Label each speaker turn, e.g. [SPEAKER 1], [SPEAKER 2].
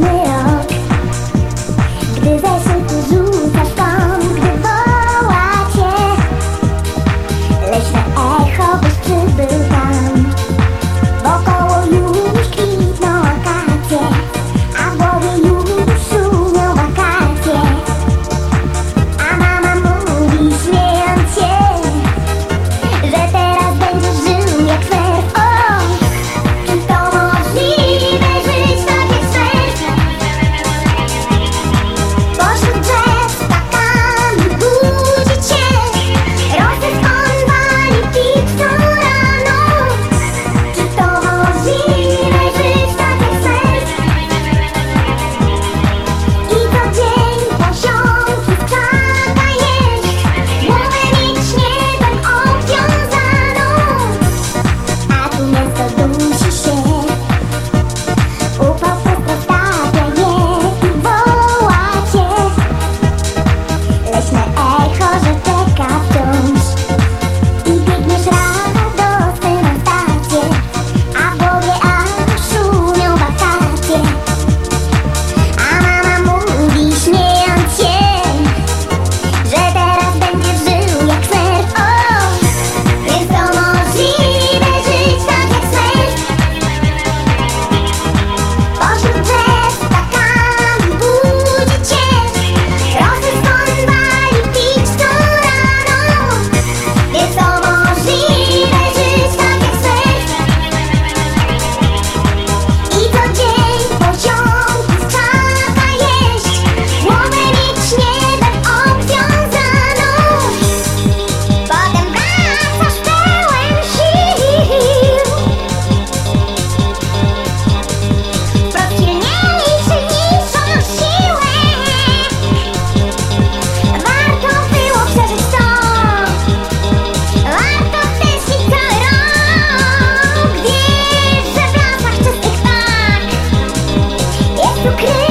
[SPEAKER 1] me. Jesucristo.